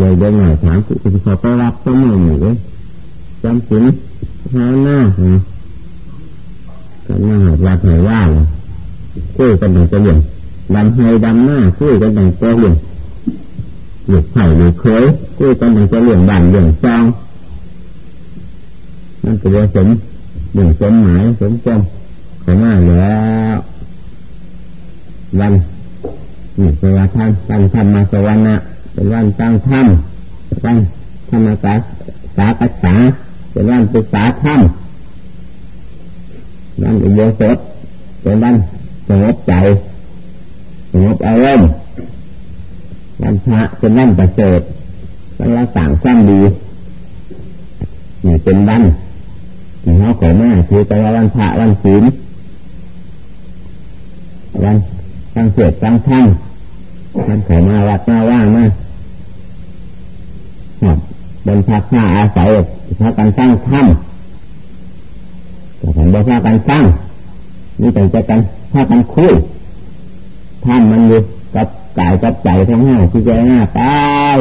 เลยเดินหน่อยถามคือเขาไปรับก็ไม่หนีจำสินหาหน้ากันหน้าหลักหายว่าคุยกันถึงจะเหลี่ยมดำให้ดำหน้าคุยกันถึงจะเหลี่ยมหยุดไผ่หยุดเคยคุยกันถึงจะเหลี่ยมบ้านเหลี่ยมซองนั่นคือว่าสมหนึ่งสมหมายสมจมของหน้าแล้ววันนี่เป็นวันท่านวันธรรมสวรรค์ เป็นวันตั้งธรรมวันธรรมกาสากัสสาเป็นวันปรึกษาธรรมวันอุโบสถเป็นวันสงบใจสงบอารมณ์วันพระเป็นวันประเสริฐวันละสั่งสร้างดีนี่เป็นวันที่เขาขอมาคือแต่วันพระวันศีลวันตั้งเสียตั้งท่านมันขอมาวัดมาว่างมา บนพักผ้าอาศัยพักกันสร้างถ้ำแต่ผมบอกพักกันสร้างนี่แต่จะกันพักกันคุยถ้ำมันอยู่กับกายกับใจทั้งห้าที่ใจหน้าตาย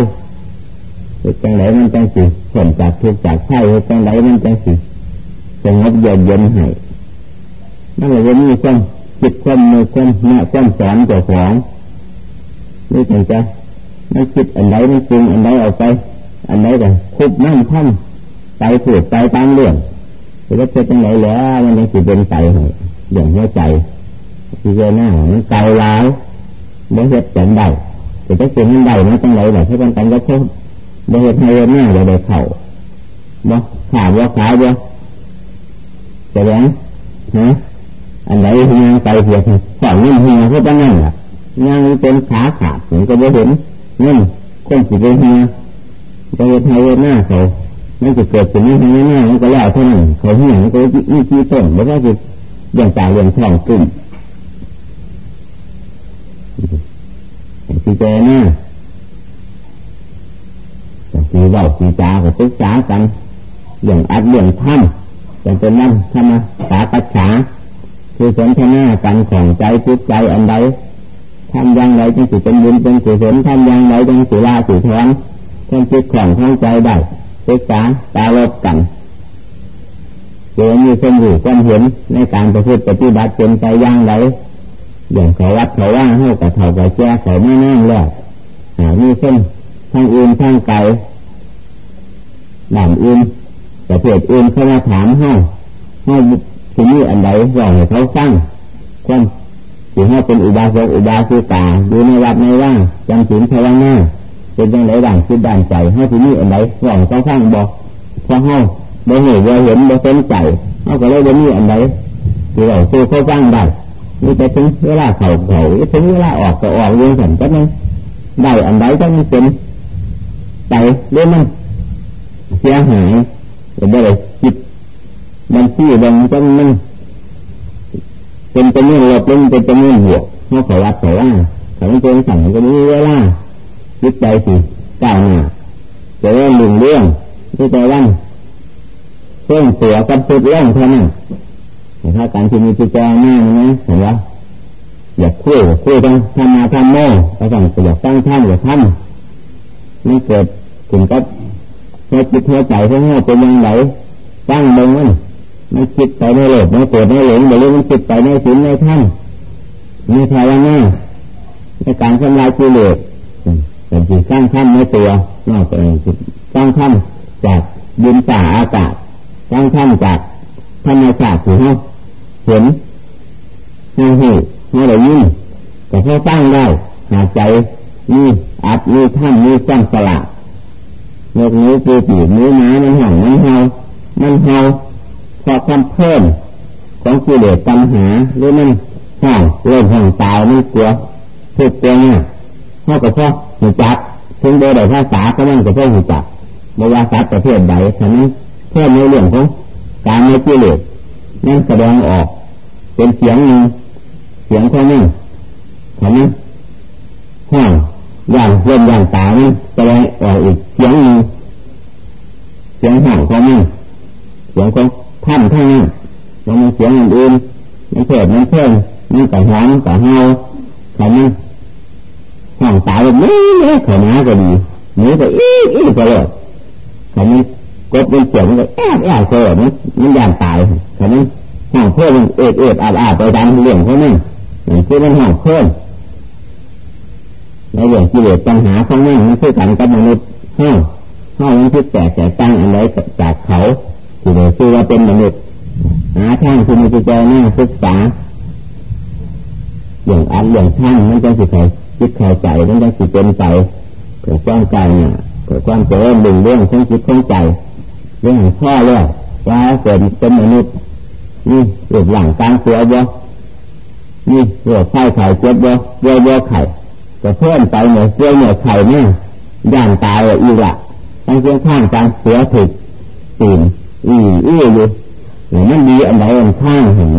เหตุจังไรมันจังสิผลจากทุกจากไข่เหตุจังไรมันจังสิสงบเย็นเย็นให้นั่นเลยมีความจิตความมือความแม่ความสอนเจ้าของนี่แต่จะไม่คิดอันใดไม่จริงอันใดเอาไป อันไหนก็คุบนั่งท่านไปผูดไปตามเรื่องแต่ว่าจะจังไหนแล้วมันยังสิเป็นใจให้เรื่องหัวใจที่เจหน้ามันไกลล้าวไม่เห็ดจันได้แต่จะเป็นมันได้นะจังไหนแบบให้กันกันก็ทุบไม่เห็ดให้หน้าเราได้เข่าบ่ขาบ่ขาบ่แสดงฮะอันไหนเฮียไปเหียดสองนี่เฮียเพราะว่านั่นล่ะยังเป็นขาขาดผมก็ไม่เห็นนี่คนสิเป็นเฮีย ไปไทยหน้าเขาไม่จะเกิดสิ่งนี้ทางนี้หน้ามันก็แล้วเท่านั้นเขาเหี้ยมันก็มีที่ต้นแล้วก็จะอย่างจ่ายเรื่องทองกลุ่มที่เจหน้าสีเบาสีจ้าก็ตึกจ้ากันอย่างอัดเรื่องถ้ำอย่างเป็นนั่นธรรมสาปัจฉาคือสนทนากันของใจจิตใจอันใดทำอย่างไรจึงสิเป็นบุญเป็นกุศลทำอย่างไรจึงสิลาสิทอ ความคิดของทั้งใจได้ศึกษาตาลบกันเจอมีเส้นอยู่ความเห็นในการประพฤติปฏิบัติเป็นไปย่างไรอย่างเขาวัดเขาว่าให้กับเขากับแจ้เขาไม่แน่งแล้วหามีเส้นทั้งอื่นทั้งไกลด่านอื่นแต่เพศอื่นเขามาถามให้ให้ที่นี่อันใดว่าให้เขาสร้างความที่ให้เป็นอุบาสกอุบาสิกาอยู่ในวัดในว่างจำศีลภาวนา เป็นยังไงด่างคิดด่างใจให้ที่นี่อันไหนหวังเขาข้างบอกพอเฮาได้เห็นได้เห็นได้สนใจเขาก็เลยได้นี่อันไหนที่เราสู้เขาข้างได้นี่ไปถึงเวลาเขาเขาถึงเวลาออกก็ออกเรื่องสันก็นั่นได้อันไหนก็มันเป็นไปเรื่องมันเสียหายได้เลยจิตมันที่บางจังมันเป็นเป็นเรื่องลบเรื่องเป็นเป็นเรื่องบวกเขาขอวัดขอว่าเขาเป็นสั่งก็มีเวลา จิตใจสิก้าวหน้าจะเรื่องหนึ่งเรื่องที่ใจวันเรื่องตัวกับสุดเรื่องเท่านั้นถ้าการที่มีจิตใจหน้านะเห็นไหมอยากคุยคุยต้องทำมาทำโม่ก็ต้องอยากตั้งท่านอยากทำไม่เกิดถึงกับเมื่อจิตเมื่อใจเพื่อเป็นยังไงตั้งลงมันไม่คิดไปในโลกไม่เกิดในหลงเดี๋ยวมันคิดไปในศีลในท่านในภาวนาในการทำลายกิเลส เป็นสิ่งสร้างถ้ำในตัวนอกจากสร้างถ้ำจากดินป่าอากาศสร้างถ้ำจากธรรมชาติที่เขาเห็นเราเห็นเราได้ยินแต่เขาตั้างได้หาใจมีอัดมีถ้ำมีสร้างสละนกนิ้วปูปีกนิ้วไม้มันห่างมันเฮามันเฮาพราะความเพิ่มของกิเลสปัญหาหรือมันห่างเริ่มห่างตายมันกลัวทุกข์ตัวเนี่ยเท่ากับพ่อ หูจักถึงโดยใดภาษาก็นั่นก็เพื่อหูจักบวาสัตประเภทใดฉะนั้นเพื่อในเรื่องของการไม่กิเลสนั่นแสดงออก เป็นเสียงหนึ่งเสียงข้องนั่นฉะนั้นห้องอย่างเล่นอย่างตานี่แสดงออกอีกเสียงหนึ่งเสียงห่างข้องนั่นเสียงของท่านท่านนั้นแล้วมันเสียงอื่นมันเพิ่มมันเพิ่มมันก่หอนก่เฮาฉะนั้น ห้องตายแบบนี้ขนาก็ดีหนีไปอีกอีกไปเลยขนนี้กดเป็นเสียงเลยแอบแอบเลยมันมันยานตายขนนี้ห้องเพิ่มเอ็ดเอ็ดอาบอาบไปตามเรื่องเขาเนี่ยอย่างที่มันห้องเพิ่มในเรื่องกิเลสปัญหาของมันมันคือกันกับมนุษย์ห้องห้องมันคือแตกแต่ตั้งอะไรจากเขาที่เราคือว่าเป็นมนุษย์หาทางที่มันจะเจอหน้าศึกษาอย่างอันอย่างท่านมันจะสิใคร จิตเข้าใจมันจะสิเป็นใจเกิดความใจเนี่ยเกิดความเจริญดึงเรื่องของจิตของใจเรื่องของพ่อเรื่องว่าเป็นเป็นมนุษย์นี่หลุดหลังกลางตัวบ่นี่หลุดไส้ไข่เจ็บบ่เยอะเยอะไข่ก็เพิ่มไปหน่อยเยอะหน่อยไข่เนี่ยย่างตายอีกละตั้งเชียงข้างกลางเสือถึกตีนอีอีอยู่หรือมันดีอันใดอันข้างเห็น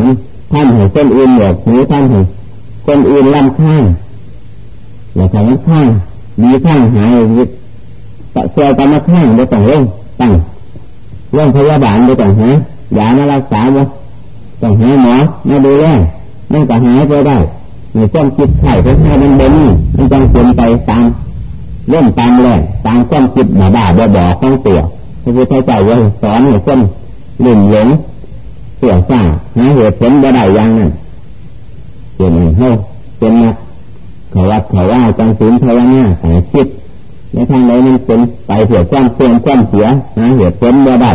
ท่านเห็นเส้นอื่นหมดหรือท่านเห็นคนอื่นลำข้าง แล้วก็ข้างดีข้างหายยึดตะเสียกันมข้างโดยต้องเร่งตั้งเรื่องพยาบาลโดยต้องหายามารักษาบ่ต้องหาหมอมาดูแลมันก็หายไปได้ในความคิดไข่ของข้ามันเบนี่มันจังเปลี่ยนไปตามเรื่องตามแรงตามความคิดหนาบ้าบ่บ่ข้องตัวพระพุทธเจ้าว่าสอนให้คนหลุ่มหลงเสื่อมซ่าหาเหตุผลบ่ได้อย่างนั้นเป็นเฮ้เป็นนัก เขาวัดเขาว่าจังศีลภาวนาแต่คิดในทางไหนมันเป็นไปเผื่อความเสื่อมความเสียหาเหตุผลบ่ได้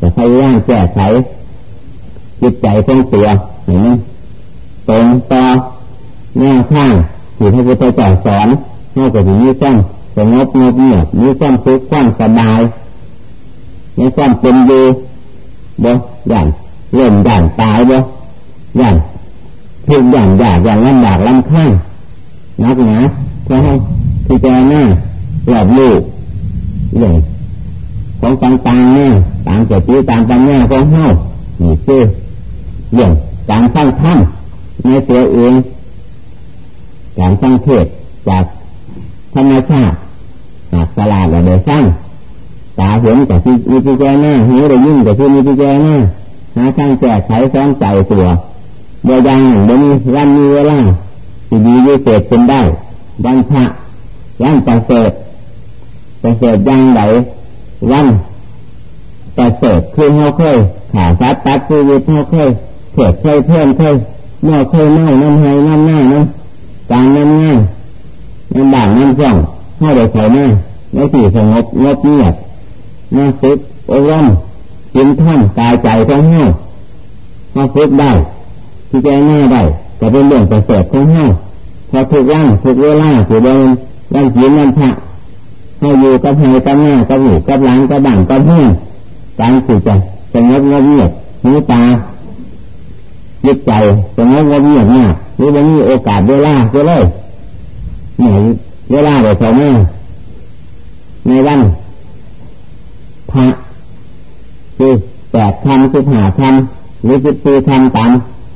จะพยายามแก้ไขจิตใจของตัวเห็นไหมตรงต่อแนวข้างที่พระพุทธเจ้าสอนให้กับที่นี้ต้องสงบงบเงียบมีความสุขความสบายมีความเป็นอยู่บ่อย่างเล่นอย่างตายบ่อย่างทุกอย่างอยากอย่างลำบากลำข้าง นักหนาเพื่อให้พิจารณาหลอบลูกเรื่องของต่างๆเนี่ยตามเกิดที่ตามปัญญาของเฮานี่คือเรื่องการสร้างถ้ำในตัวเองการสร้างเทศจากธรรมชาติจากสลาดและโดสร้างตาเห็นกับที่มีพิจารณาหูได้ยินกับที่มีพิจารณาหาทางแก้ไขซ้อนใจตัวเมื่อยังหนึ่งเดี๋ยวนี้วันมีเวลา ที่ดีวิเศษเป็นได้ วันพระวันประเสริฐประเสริฐยังไหนวันประเสริฐคือเขาเคยขาสัตว์ตัดชีวิตเขาเคยเถิดเคยเพื่อนเคยเมื่อเคยเน่าน้ำให้น้ำหน้าน้ำการน้ำง่ายน้ำด่างน้ำจ่องให้ได้ใส่หน้าในที่สงบงบเงียบน่าซึกอารมณ์จินท่านกายใจทั้งห้ามาฝึกได้ที่จะแน่ได้ จะเป็นเรื่องประเสริฐของห้าพอถูกร่างถูกเวลาถูกเดินร่างจีนนั่นพระให้อยู่กับให้กับหน้ากับหูกับหลังกับบังกับหูการสุจจะงบงบเงียบหูตายึดใจจะงบงบเงียบเนี่ยหรือว่ามีโอกาสเวลาก็เลยเนี่ยเวลาเดี๋ยวเขาเนี่ในวันพระคือแปดคำคือหาคำหรือจิตคือคำตาม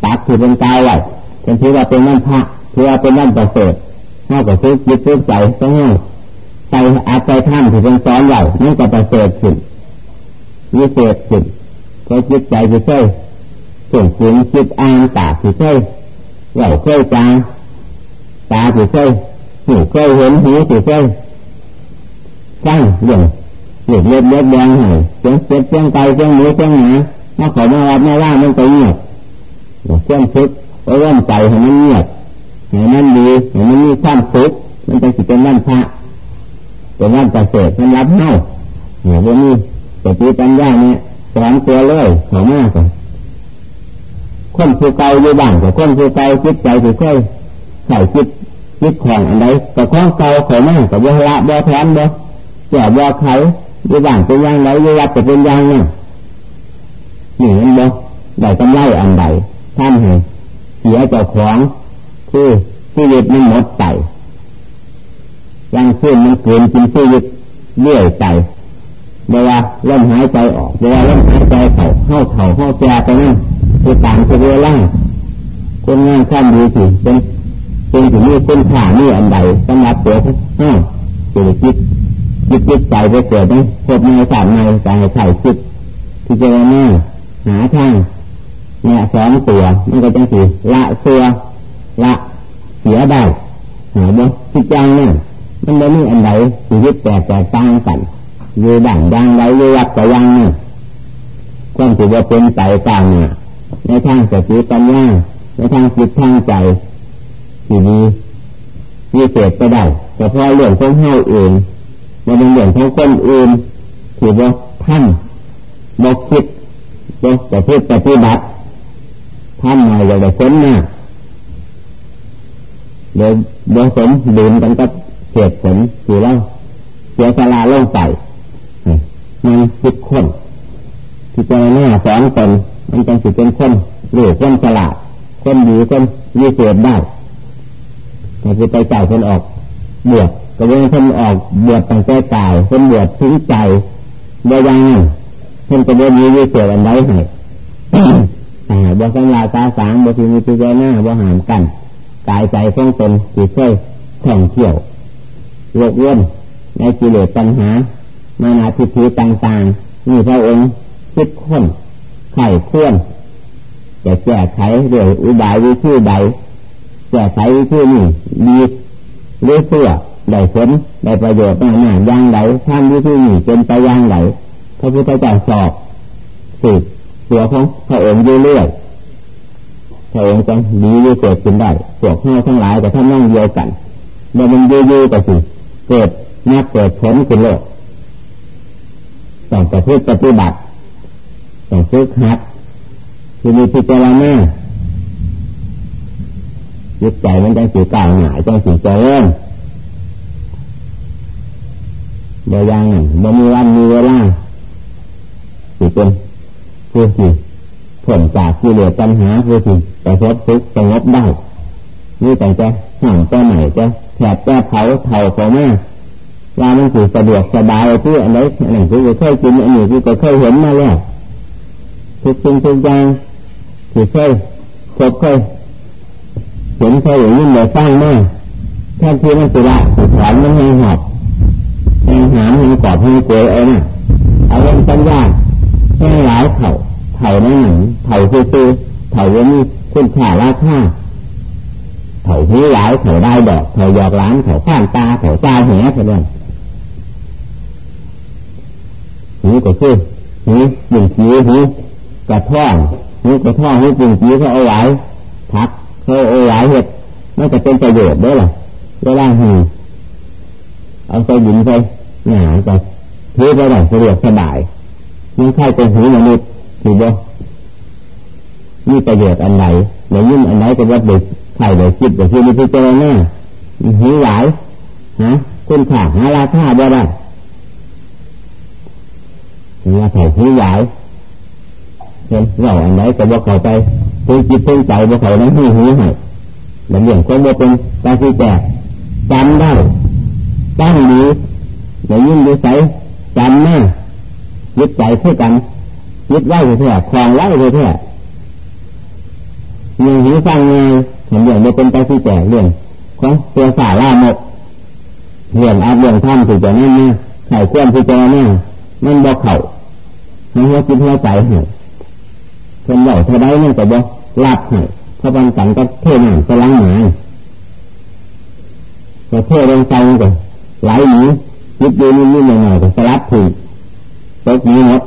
ตักถือเป็นกายไว้ เป็นถือว่าเป็นนั่นพระถือว่าเป็นนั่นประเสริฐเท่ากับซื้อจิตซื้อใจต้องให้ใจอาใจท่านถือเป็นซ้อนไว้นี่ก็ประเสริฐขึ้นวิเศษขึ้นเพราะจิตใจจะใช่ส่งถึงจิตอ่านตาถือใช่เหล่าเคยจาตาถือใช่หูเคยเห็นหูถือใช่ฟังเรื่องเล็กเล็กเล็กแดงหายเสียงเจ็บเสียงไกเสียงหนูเสียงหนาถ้าขอมาวัดมาว่ามันก็เงียบเสียงทุก ข์ไว้ร่ำใจให้มันเงียบให้มันดีให้มันมีความสุขมันจะสิเป็นวันพระเป็นวันประเสริฐมันรับเน่าเดี๋ยวนี้แต่ปีปัญญาเนี่ยสอนตัวเลยเขามากเลยคนผู้เก่าอยู่บ้างแต่คนผู้เก่าจิตใจผู้เคยใส่จิตจิตของอันใดแต่ของเก่าเขามากแต่บ่ละบ่แทนบ่เจ้าบ่เขาอยู่บ้างเป็นอย่างไรอยู่วัดเป็นอย่างนี้นี่มันบ่ได้กำไรอันใดท่านให้ เสียเจ้าของคือชีวิตมันหมดไปยังขึ้นมันเกินกินชีวิตเรื่อยไปเวลาลมหายใจออกเวลาลมหายใจเข้าเข้าเข่าเข้าแจไปนั่นคือต่างคือเวลาคนงานข้ามดีสิเป็นเป็นถึงนี่เป็นขานี่อันใดสำหรับตัวห้าเศรษฐกิจจิตจิตใจไปเกิดในพบในสารในใจไข่คิดที่จะแน่หาทาง เนี่ยสองตัวมันก็จังสีละเสือละเสียได้หาบ่ทิจังเนี่ยมันไม่มีอันใดชีวิตแตกแตกต่างกันอยู่ดั่งยางไรอยู่วัดกับยังเนี่ยความถือว่าเป็นใจต่างเนี่ยในทางสติปัญญาในทางจิตทางใจที่ดีมีเศษก็ได้แต่พอเรื่องของเฮาเองมันเป็นเรื่องของคนอื่นถือว่าท่านบอกคิดบอกแต่พูดปฏิบัติ ท่านมาอย่างไรพ้นหน้าเดี๋ยวเดี๋ยวสมดื่มกันก็เหตุผลคือเราเสียสละลงไปมันคิดคนที่จะหน้าสอนตนมันจะสิเป็นคนหรือคนฉลาดคนดีคนยีเศษได้แต่คือไปจ่ายคนออกเบวชก็ยังคนออกเบวชตั้งใจตายคนเบวชทิ้งใจโดยยังคนจะบ่มียีเศษอันใดให้ บ่สังลาตาสางบ่ทีมีตัวหน้าบ่หามกันกายใจของตนจิตใจท่องเที่ยวโลกวนในกิเลสปัญหา มานาทิฏฐิต่างๆนี่พระองค์คิดค้นไข่ข้นจะแก้ไขเรื่องอุบายวิธีใดแก้ไขวิธีนี้ดีหรือเสื่อได้ผลได้ประโยชน์มากๆย่างไหลทำวิธีนี้เป็นไปย่างไหลพระพุทธเจ้าสอบสืบตัวของพระองค์เรื่อยๆ พระองค์จะดียิ่เกิดขึ้นได้พวกเฮาทั้งหลายแต่ท่านนั่งเดียวกันเมื่อมันเยู่ๆก็สิเกิดนักเกิดผลขึ้นโลกต้องประพฤติปฏิบัติต้องฝึกหัดคือมีพิจารณาจิตใจมันจังสีก่าวหงายจังสีเจริญโดยยังบ่มีวันมีเวลาสิเป็นผู้ที่ ผลจากกิเลสปัญหาผู้ที่แต่พบทุกข์สงบได้นี่แต่จะห่างจะไหนจะแผดจะเผาเผาเขาแม่ว่ามันคือสะดวกสบายที่อันไหนอันไหนที่เคยกินอันนี้ที่เคยเห็นมาแล้วทุกสิ่งทุกอย่างที่เคยพบเคยเห็นเคยอย่างนี้เลยสร้างมาแค่ที่มันสุระสุขานมันให้หอบให้หามให้กอบให้เกลยเอาน่ะเอาเรื่องสัญญาให้หลายเถ่าเถ่าในหนังเถ่าซื่อเถ่าว่ามีคุณค่าราคาเถ่าหูหลายเถ่าได้ดอกเถ่าหยอกล้านเถ่าข้านตาเถ่าตาแหงเท่านั้นหูก็คือหูหนึ่งขีหูกระท่องหูกระท่องหูปุ่งขีเขาเอาไว้ทักเขาเอาไว้เห็ดมันจะเป็นประโยชน์ด้วยล่ะเวลาหูเอาใส่ดินไปหนาจะถือไปได้สะดวกสบายยิ่งใครเป็นหูมนุษย์ ถือว่มีประโยชน์อันไหนหรือยิ่งอันไหนเป็ว่าเด็กใครเด็กคิดเด็กที่มีพิจารณาหูหลายฮะคุณค่าหาราคาบ่ได้เนี่ยใส่หูหลายเห็นเราอันไหนก็บอกเขาไปเพึงจิตเพึงใจบอกเขานั้นหูหูให้หลังอย่างคนบอกเป็นตาที่แจกจำได้ตั้งดีเดี๋ยวยิ่งดูใสจำแน่ยึดใจเพื่อกัน ยึดไว้เพื่อคลองไว้เพื่อมีหิวฟังไงเห็นอย่างไม่เป็นไปที่แจกเรื่องของตัวสาล่ามกเรื่องอาเรื่องท่านถือจะแน่นเนี่ยไข่ควรที่จะเนี่ยมันบอกเข่าให้หัวจิตหัวใจให้คนใหญ่าเท่าไรมันจะบอกรับให้เพระบางสังก็เท่หนังจะล้างหมาจะเท่ลงใจก็ไหลหนียึดดูนิดนิดหน่อยหน่อยก็สลับถึงตกนี้หมด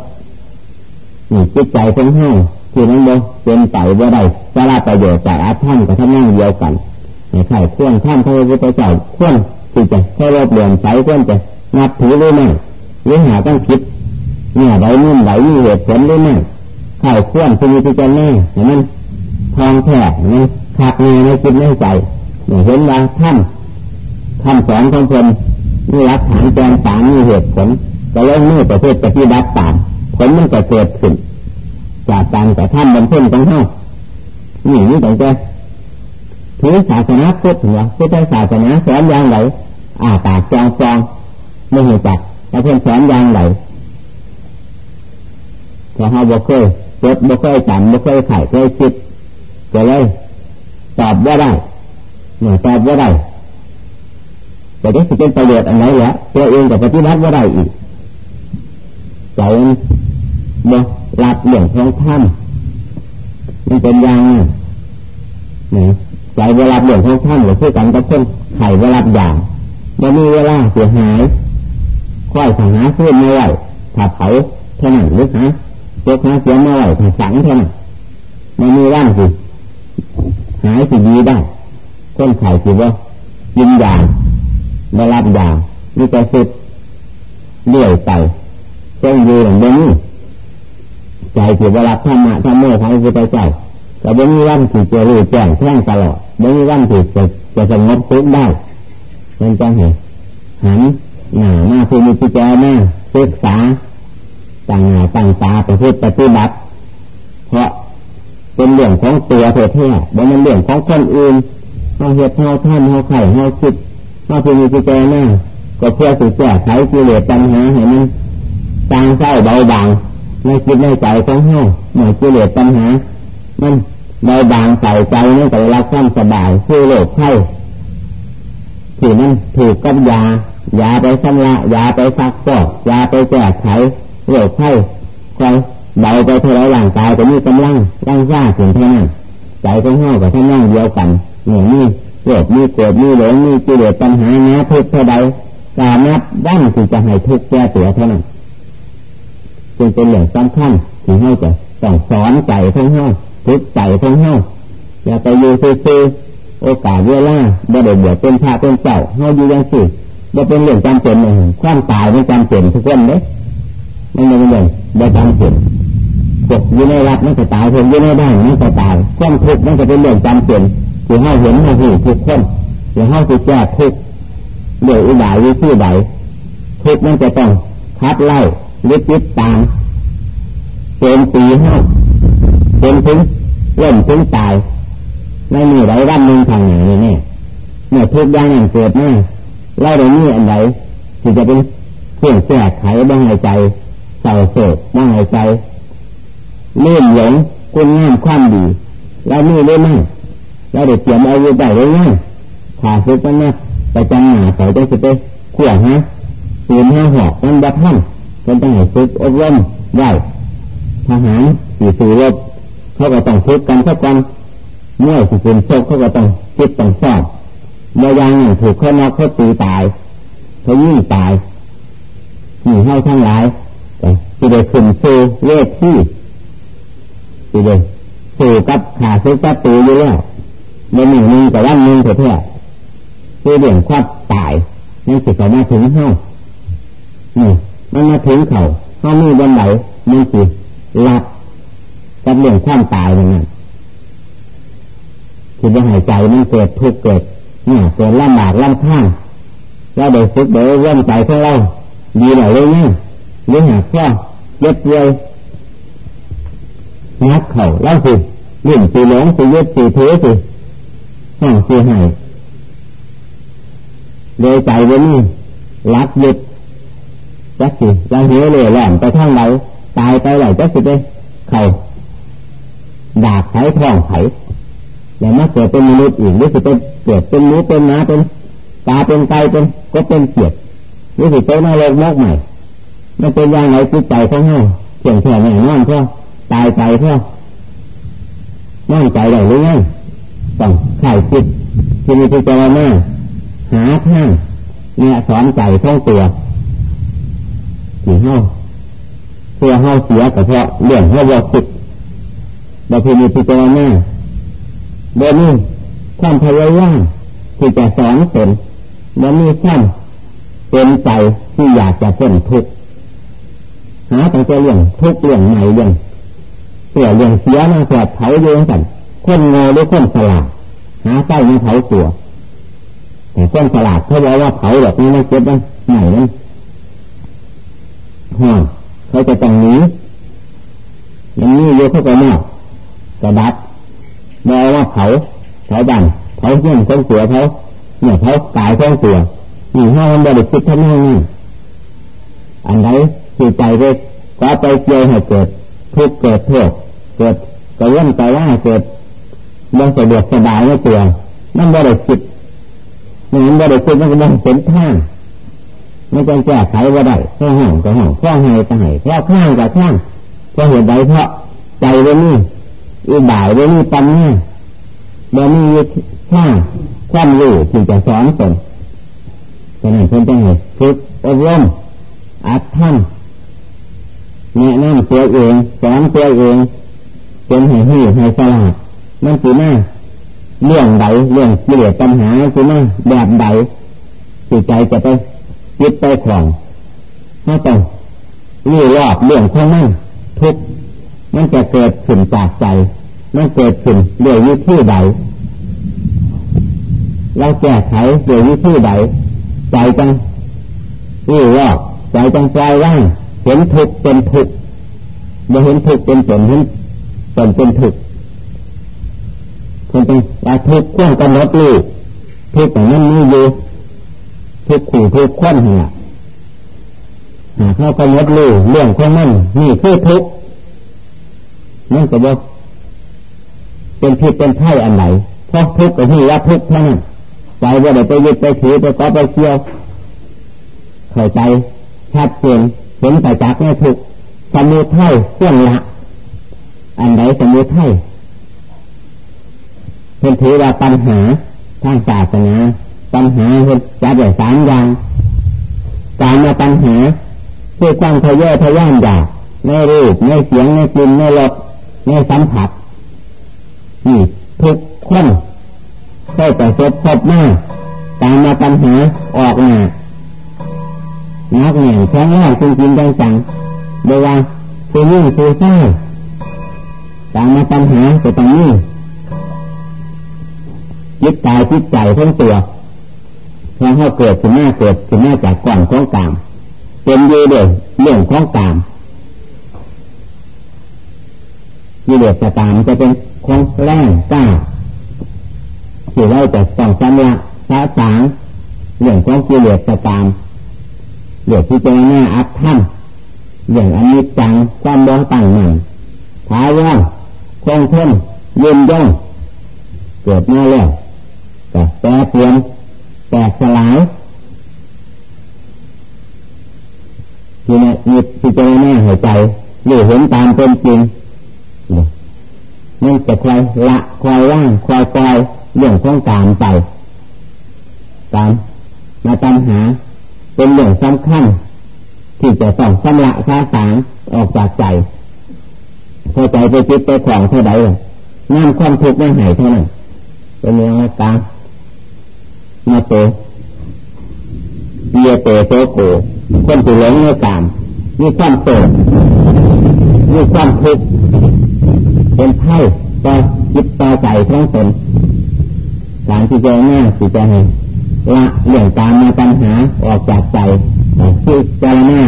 นี่จิตใจของห้าที่นั้นบ่เป็นไตบ่ได้สาระประโยชน์จากอาท่านกับท่านนั่งเดียวกันในไข่ข้วนท่านพระพุทธเจ้าข้วนที่จะแค่รบเรียนใช้ข้วนจะนับถือหรือไม่หรือหาต้องคิดเนี่ยใดนู่นใดมีเหตุผลหรือไม่ไข่ข้วนที่มีที่จแน่เห็นมันทองแท้มันขาดเงินในคิดในใจเห็นว่าท่านท่านสอนของคนมีหลักฐานแกนสามมีเหตุผลก็เล่นมือประเภทปฏิบัติตาม ผลมันก็เกิดขึ้น จากการแต่ท่านบำเพ็ญของเขานี่นี่แต่จะถือศาสนาพุทธเหรอพุทธศาสนาสอนอย่างไรอาปากจองจองไม่เห็นจักแต่เพื่อนสอนอย่างไรพอเขาบอกเคยจดบอกเคยจำบอกเคยไข่เคยคิดจะเลยตอบว่าได้เนี่ยตอบว่าได้แต่จะเป็นประโยชน์อันไหนแหละตัวเองกับปฏิบัติว่าได้อีกใจ มันรับเรื่องของท่านมันเป็นยังไงใจเวลาเรื่องของท่านหรือพูดกันกับคนไข่เวลาอย่างมันมีเวลาเสียหายค่อยหาเพื่อนไม่ไหวถ้าเผาเท่านั้นหรือฮะเจ้าหาเสียไม่ไหวถ้าสังเท่านั้นมันมีร่างสิหายสิดีได้คนไข่สิว่ายินยาไม่รับยามีแต่สุดเลื่อยไปเจ้าอยู่อย่างนี้ ใจสิว่ารับธรรมะธรรมโมของพระพุทธเจ้าแต่ไม่มีวันที่จะรู้แจ้งแท่งตลอดไม่มีวันที่จะจะสงบสุขได้มันจะเห็นหันหน้ามาคือมีพิจารณาศึกษาต่างหน้าต่างตาประพฤติปฏิบัติเพราะเป็นเรื่องของตัวเพื่อๆบ่มันเรื่องของคนอื่นเราเหตุเราท่านเราไข่เราคิดเราคือมีพิจารณาก็เพื่อสุดแก้ไขกิเลสปัญหาให้มันจางเศร้าเบาบาง ในคิดในใจของเฮาเมื่อกิเลสปัญหา มันเบาบางใส่ใจนั่นก็รับความสบายคือโลกไข้ที่นั่นถูกกับยายาไปชำระยาไปซักฟอกยาไปแก้ไขโรคไข้คอยเบาไปเท่าไรร่างกายก็มีกำลังร่างซ่าถึงเท่านั้นใจของเฮากับท่านนั่งเดียวกันเนี่ยนี่โรคมีโกรธมีหลงมีกิเลสปัญหาเนี้ทุกเท่าใดการนับดั้งที่จะให้ทุกแก้ตัวเท่านั้น จึงเป็นเรื่องสำคัญที่ให้จะต้องสอนใจของเฮาทุกใจของเฮาอย่าไปอยู่ซื่อโอกาสเวลาบ่ได้บวชเป็นพระเป็นเจ้าเฮาอยู่ยังสิบ่เป็นเรื่องจำเป็นเลยความตายไม่จำเป็นทุกคนเด้ไม่ไม่ไม่บ่จำเป็นพวกอยู่ในรัฐมันก็ตายคนอยู่ในบ้านมันก็ตายความทุกข์มันก็เป็นเรื่องจำเป็นที่ให้เห็นให้หูทุกคนที่ให้ไปแก้ทุกข์เดี๋ยวอุบายวิธีใดทุกข์มันจะต้องคัดไล่ หรือติดตามเป็นปีห้าเป็นถึงเริ่มถึงตายไม่มีไรวันหนึ่งทางไหนเนี่ยเมื่อทุกอย่างนั้นเกิดมาเราได้มีอันไหนที่จะเป็นเครื่องแก้ไขบ้างหายใจเศร้าโศกบ้างหายใจเลื่อนหลงคุณงามความดีเรามีได้ไหมเราได้เตรียมอาวุธได้หรือยังถ้าฝึกมันนะไปจังหนาใส่จะสิไปขวฮะปืนห้าหอกมันบัดท่าน เป็นต้องให้ฝึกอบรมได้ทหารสี่สี่รบเขาก็ต้องฝึกกันสักวันเมื่อสิเป็นโชคเขาก็ต้องคิดต้องสอบเมื่อยางนึ่งถูกเขานอกเขาตีตายเขายิ่งตายหนีให้าทั้งหลายที่ได้ขึ้นสู่เวทีที่ได้สู่กับขาสู่กับตูอยู่แล้วในหนึ่งหนึ่งแต่ว่าหนึ่งเถอะเพื่อคือเรื่องความตายนั่นสิเขามาถึงเฮานี่ มันมาถึงเขาเขามีบนไหนมันสิรับกับเรื่องความตายนั่นคือจะหายใจมันเกิดทุกข์เกิดเนี่ยเกิดลำบากลำข้างเราได้ฝึกเดี๋ยวร่มใจของเราดีหน่อยเลยเนี่ยหรือหากข้อเย็ดเยยนักเข่าเล่าสิลิ่นสีหลงสียึดสีถือสิห้องสีหายโดยใจวันนี้รักยึด จักสิเราเหี้ยเลยแหลมไปทางไหนตายไปไหนจักสิไปเข่าดาบไข่ท้องไข่แล้วมาเกิดเป็นมนุษย์อีกหรือสิเป็นเกิดเป็นนู้เป็นม้าเป็นตาเป็นไก่เป็นก็เป็นเกียดหรือสิเป็นนรกมากใหม่มันเป็นอย่างไรจิตใจของเฮาเขียงแข็งอย่างนั้นเพราะตายใจเพราะนั่งใจได้หรือไงต้องข่ายจิตที่มีพิจารณาหาทางเนี่ยสอนใจท่องตัว ที่เฮาเพื่อเฮาเสียก็เพราะเรื่องเฮาว่าคิดเราพิมีพิจารณาเดี๋ยวนี้ความพยายามที่จะสอนตนแล้วมีความเป็นใจที่อยากจะพ้นทุกข์หาแต่จเรื่องทุกข์เรื่องใหม่เรื่องเสียเรื่องเสียมาแผดเผาเยอะกันคนงอหรือคนสลาดหาเส้มาเผาตัวแต่คนสลาดเขาบอกว่าเผาแบบนี้ไม่เจ็บนะไหนนั่ นฮ่าเขาจะต้องหนียังนี้เยอะเขาก็มากกระดับมองว่าเขาเขาดันเขาเยี่ยมเขาเสือเขาเนี่ยเขาตายเขาเสือนี่ห้ามันบริสุทธิ์ทั้งนั้นอันไหนจิตใจไปก็ไปเกี่ยวให้เกิดทุกเกิดโทษเกิดกระเว้นกระว่าเกิดมันสะดวกสบายไม่เตือนนั่นบริสุทธิ์มันบริสุทธิ์มันก็ต้องเป็นท่า ไม่ต้องแก้ไขว่าได้เพราะห้องก็ห้องเพราะให้ก็ให้เพราะข้างก็ข้างเพราะเหตุใดเพราะใจเรนี่อุบายไว้นี่ปัญญาบ่มีค่าความรู้ที่จะสอนตนแต่ะนั้นเพื่อนต้องฝึกอบรมอัดทำแนะนำตัวเองสอนตัวเองจนให้หิวให้สลาดมันคือหน้าเรื่องใดเรื่องเกลียดปัญหาคือหน้าแบบใดจิตใจจะไป ยึดไปของถ้าต้องนี่รอบเรื่องของมันทุกมันจะเกิดขึ้นจากใจ มันเกิดขึ้นโดยวิธีใดเราแก้ไขโดยวิธีใดใจจังนี่รอบใจจังปล่อยว่างเห็นทุกเป็นทุกไม่เห็นทุกเป็นผลเห็นผลเป็นทุกคนเป็นว่าทุกข์ควงกันดลูกทุกข์แต่นั้นมีอยู่ ทุกขู่ทุกข์ควนหัวหาเข้ากำหนดรู้เรื่องของมันนี่คือทุกข์นั่นก็บอกเป็นผิดเป็นไพ่อันไหนเพราะทุกข์ก็ที่ว่าทุกข์เท่านั้นใจว่าเดี๋ยวไปยึดไปถือไปก็ไปเที่ยวเข้าใจชัดเจนเห็นแต่จากไม่ทุกข์สมุทัยเครื่องละอันไหนสมุทัยเป็นถือว่าปัญหาทางศาสนา ปัญหาเป็นจัดอย่างสามอย่างการมาปัญหาคือความทะเยอทะยานอยากในรูปในเสียงในกลิ่นในรสในสัมผัสนี่ทุกคนได้แต่พบพบมาการมาปัญหาออกมานักเหนี่ยแข็งแรงจริงจริงจังจังโดยว่าคือยิ่งคือเศร้าการมาปัญหาจะต้องนี่ยึดตายจิตใจทั้งตัว พอเขาเกิดขึ้นหน้าเกิดขึ้นหน้าจากก่อนของกาม เป็นยีเดียวเรื่องของกามยีเดียวตามจะเป็นของแรงกล้าที่เราจะต้องชำระสะสางเรื่องของกิเลสตามเดี๋ยวที่เจะหน้าอัพท่านอย่างอันนี้จังความบ้องตั้งหนึ่งท้าว่างคงทนยืนย่องเกิดมาแล้วแต่แปรเปลี่ยน แตกสลายที่นี่มีพิจารณาหายใจหรือเห็นตามเป็นจริงมันจะคอยละคอยว่างคอยคอยเรื่องของการไปตามมาตัญหา เป็นเรื่องสำคัญที่จะต้องชำระชาสางออกจากใจพอใจไปจิตไปของเท่าใดน้ำความทุกข์ไม่หายเท่านั้นเป็นเรื่องกาง มาโตเบียโตโตโกคนที่หลงในกามมีความโตมีความทุกข์เป็นไพ่ต่อจิตต่อใจทั้งตนการที่เจะแน่ที่จะให้ละเรื่องตามมาปัญหาออกจากใจที่เจรณา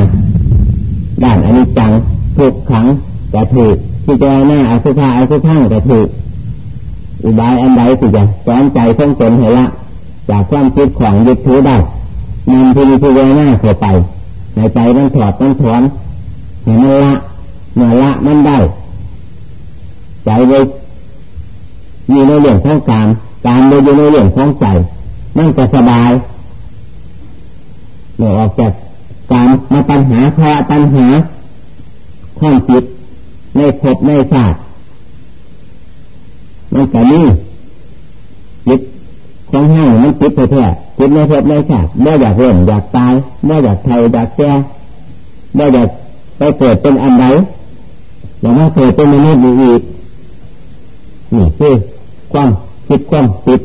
ด้านอนิจจังทุกขังจะถูกที่เจรณาอสุภาอสุพังจะถูกอุบายอันใดที่จะสอนใจทั้งตนให้ละ จากความคิดของยึดถือได้นำที่มีที่เวหน้าเข้าไปในใจมันถอดมันถอนเห็นมันละเมื่อละมันได้ใจไปอยู่ในเรื่องของการการไปอยู่ในเรื่องของใจมันจะสบายเมื่อออกจากการมาปัญหาภาวะปัญหาความจิตในภพในชาติมันก็นี่จิตของห้าง มันจิตแท้ๆจิตในภพในชาติไม่อยากเล่นอยากตายไม่อยากไทยอยากแก่ไม่อยากไปเกิดเป็นอันใดอย่างว่าเกิดเป็นมนุษย์อีกนี่คือความคิดความติด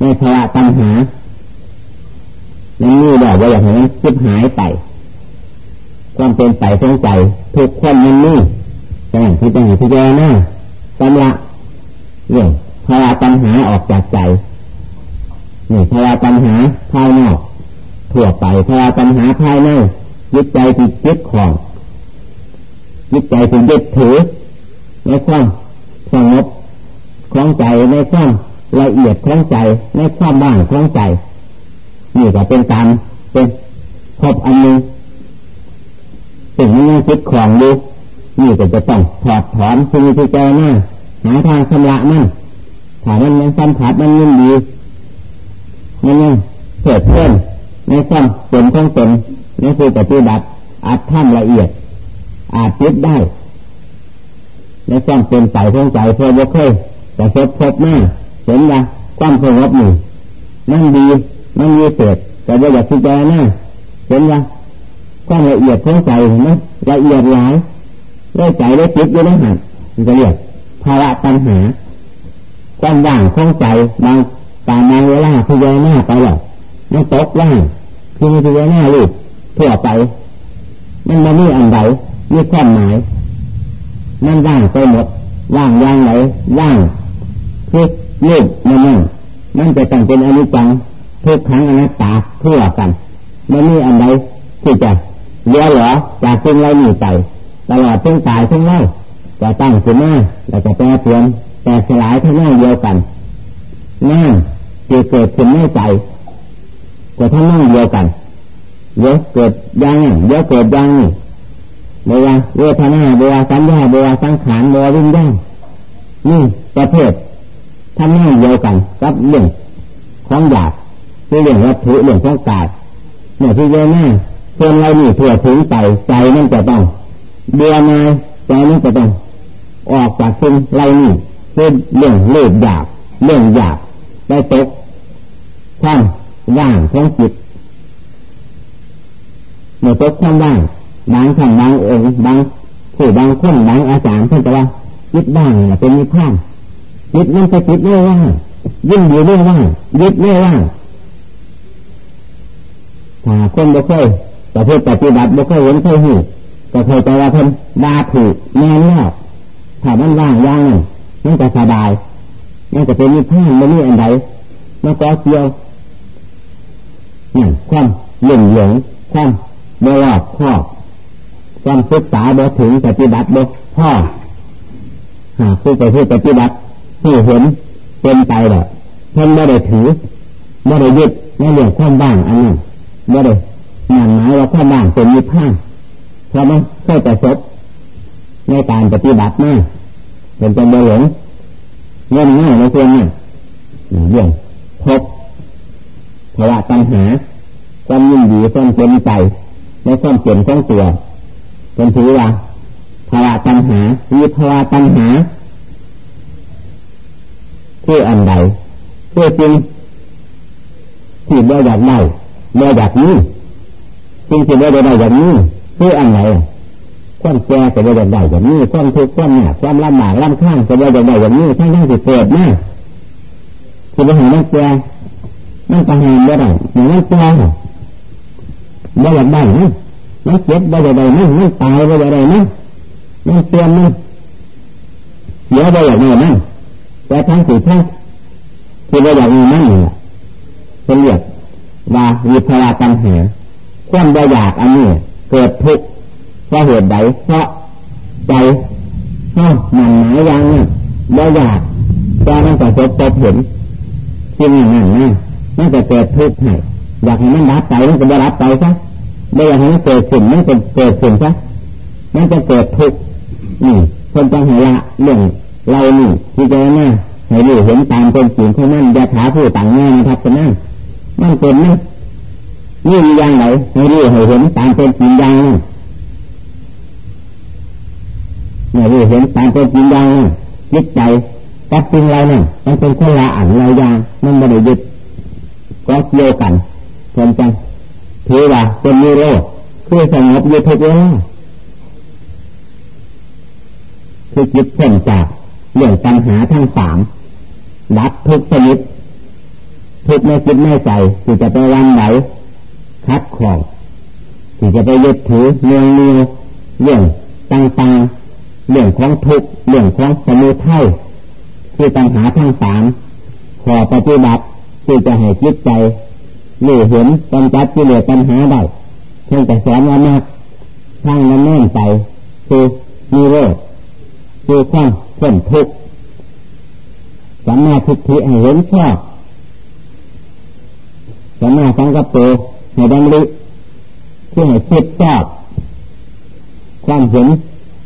ในภาวะปัญหานั่นนี่บอกว่าอย่างนั้นคิดหายไป ความเป็นไปทองใจทุกคนมันนี่แต่ที่เป็นที่เจหน้าสำละเรื่องภาวะปัญหาออกจากใจ นี่ภาวะปัญหาภายนอกทั่วไปภาวะปัญหาภายในยึดใจติดยึดของยึดใจติดยึดถือในความสงบของใจในความละเอียดของใจในความบ้างของใจนี่ก็เป็นการเป็นพบอันหนึ่งสิ่งนี้คิดของดูนี่ก็จะต้องถอดถอนสิ่งที่ใจหน้าหาทางชำระมันถ้ามันยังสัมผัสมันยังดี มันยังเกิดเพิ่มในความเป็นของตนในคือปฏิบัติอาจทำละเอียด อาจยึดได้ ในความเป็นใจของใจเพราะว่าเคยแต่พบพบหน้าเห็นว่าความสงบหนึ่งมันดีมันมีเศษแต่ว่าอยากพิจารณาเห็นว่าความละเอียดของใจนะละเอียดหลายได้ใจได้จิตได้หันจะเรียกภาวะตัณหาความว่างของใจบาง ตามบาเวลาพิจารณาไปหรอกมันตกว่างคือพิจารณาลูกทั่วไป มันมามีอันใดมีความหมาย มันว่างไปหมดว่างย่างไหนว่างคือลูกมันนั่งมันจะต้องเป็นอนิจจังทุกครั้งอนัตตาทั่วกันมันมีอันใดที่จะเลี้ยเหรอจากสิ่งไรนี่ไปตลอดเพิ่งตายเพิ่งเล่าจะตั้งขึ้นมาเราจะแปรเปลี่ยนแต่สลายทั้งนั่งเดียวกันนั่ง จะเกิดขึ้นไม่ใจก็ทั้งนั่งเดียวกันเยอะเกิดยังเยอะเกิดยังเบื่อเวทนาเบื่อสัญญาเบื่อสังขารเบื่อวิญญาณนี่ประเภททำนั่งเดียวกันกับเรื่องของหยาบคือเรื่องวัตถุเรื่องของกายเนี่ยที่เยอะมากส่วนเรานี่ถั่วถึงใจใจนั่นจะต้องเบื่อมาใจนั่นจะต้องออกจากสิ่งไรนี่คือเรื่องเลือดหยาบเรื่องหยาบ ได้ตกความว่างของจิตเมื่อตกความว่างบางท่านบางองค์บางผู้บางคนบางอาจารย์ท่านจะว่าจิตบ้างเป็นมีข้ามจิตมันจะจิตไม่ว่างยิ่งอยู่ไม่ว่างยึดไม่ว่างถ้าคนบ่เคยแต่เพื่ปฏิบัติบ่เคยเห็นเคยหูก็เคยแต่ว่าเพิ่นดาถูกแน่นแล้วถ้ามันว่างย่างนั่นมันจะสบาย มันจะเป็นมีข้ามมันมีอันใดมันก็เกี่ยวนี่ความหลงหลงความบ่รอบครอบความศึกษาบ่ถึงปฏิบัติบ่พ่อหากผู้ไปผู้ปฏิบัติผู้เห็นเป็นไปแบบท่านไม่ได้ถือไม่ได้ยึดไม่เรื่องความบ้างอันนั้นไม่ได้หนันหมายว่าความบ้างเป็นมีผ้าเพราะมันเคยประสบในการปฏิบัติมาเป็นจำเป็นหลง เงินง่ายในเพื่อนเนี่ยเรื่องพบภาวะตัณหาความยิ่งดีความเป็นใจในความเปลี่ยนของตัวเป็นถือว่าภาวะตัณหามีภาวะตัณหาคืออันใดคือจริงที่เราอยากได้เราอยากนี้จริงที่เราได้อยากนี้คืออันไหน ความแก่ก็เราอยากได้อย่างนี้ความทุกข์ความหนักความลำบากลำข้างก็เราอยากได้อย่างนี้ทั้งทั้งที่เกิดมาคือเราเห็นมันแก่มันตายไม่ได้มันแก่เราอยากได้นะมันเจ็บเราอยากได้นะมันตายเราอยากได้นะมันเปลี่ยนมันเสียเราอยากได้นะแต่ทั้งสี่ทั้งที่เราอยากมีนั่นเนี่ยเป็นเรียกว่าวิภาวะตัณหาความเราอยากอันนี้เกิดทุกข์ ราะเหตุใดเพราะใจชอบหมันหมายยังเนี่ยเราอยากแต่มันก็จะพบเห็นที่นี่นั่นนะมันจะเกิดทุกข์ให้อยากให้มันรับไปมันก็จะรับไปซะไม่อยากให้มันเกิดขึ้นมันก็เกิดขึ้นซะมันจะเกิดทุกข์นี่คนจังหวะเรื่องเรานี่ที่จะน่าให้รู้เห็นตามเป็นจริงของมันยาถาผู้ต่างแง่นะครับฉะนั้นมันเป็นนะนี่มีอย่างไรให้รู้ให้เห็นตามเป็นจริงอย่างนั้น ให้รู้เห็นตามเป็นจริงอย่างนั้นยึดใจกับสิ่งไรนั่นมันเป็นคนละอันละอย่างมันไม่ได้ยึดก็เกี่ยวกันเพิ่มจังถือว่าเป็นนิโรธคือสงบอยู่ทุกเวลาคือจิตเพ่นจากเรื่องปัญหาทั้งสามดับทุกชนิดทุกไม่คิดไม่ใจที่จะไปวันไหนคัดของที่จะไปยึดถือเรื่องเรื่องเรื่องต่างๆ เรื่องของทุกเรื่องของสมุทัยที่ปัญหาทั้งสามขอปฏิบัติที่จะให้จิตใจรู้เห็นกำจัดกิเลสปัญหาได้เพียงแต่สอนว่ามากทางนั้นแน่นไปคือมีโรคคือความพ้นทุกข์สัมมาทิฏฐิให้เห็นชอบสัมมาสังกัปโปให้ดำริที่ให้คิดชอบความเห็น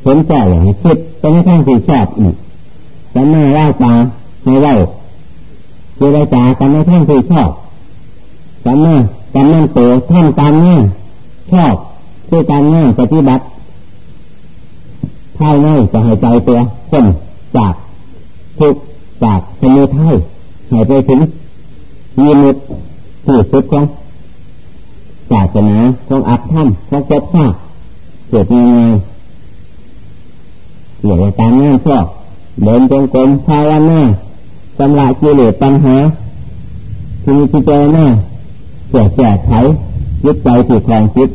เห็นชอบให้คิดเป็นทางที่ชอบอีกสัมมาว่าตาให้เล่าเจรจากันในทางที่ชอบสัมมาการนั่นโตท่านตามนี่ชอบคือการงานปฏิบัติภายในจะให้ใจตัวคนจากทุกจากสมุทัยให้ไปถึงยีมุดที่สุดของศาสนาของอัตธรรมของภพชาเกิดยังไง เกี่ยวกับการงานชอบเดินจงกรมภาวนาชำระกิเลสปัญหาที่มีที่เจอหน้าเกี่ยแก้ไขยึดใจที่คลองจิต